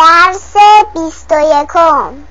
درس بیست و یکم.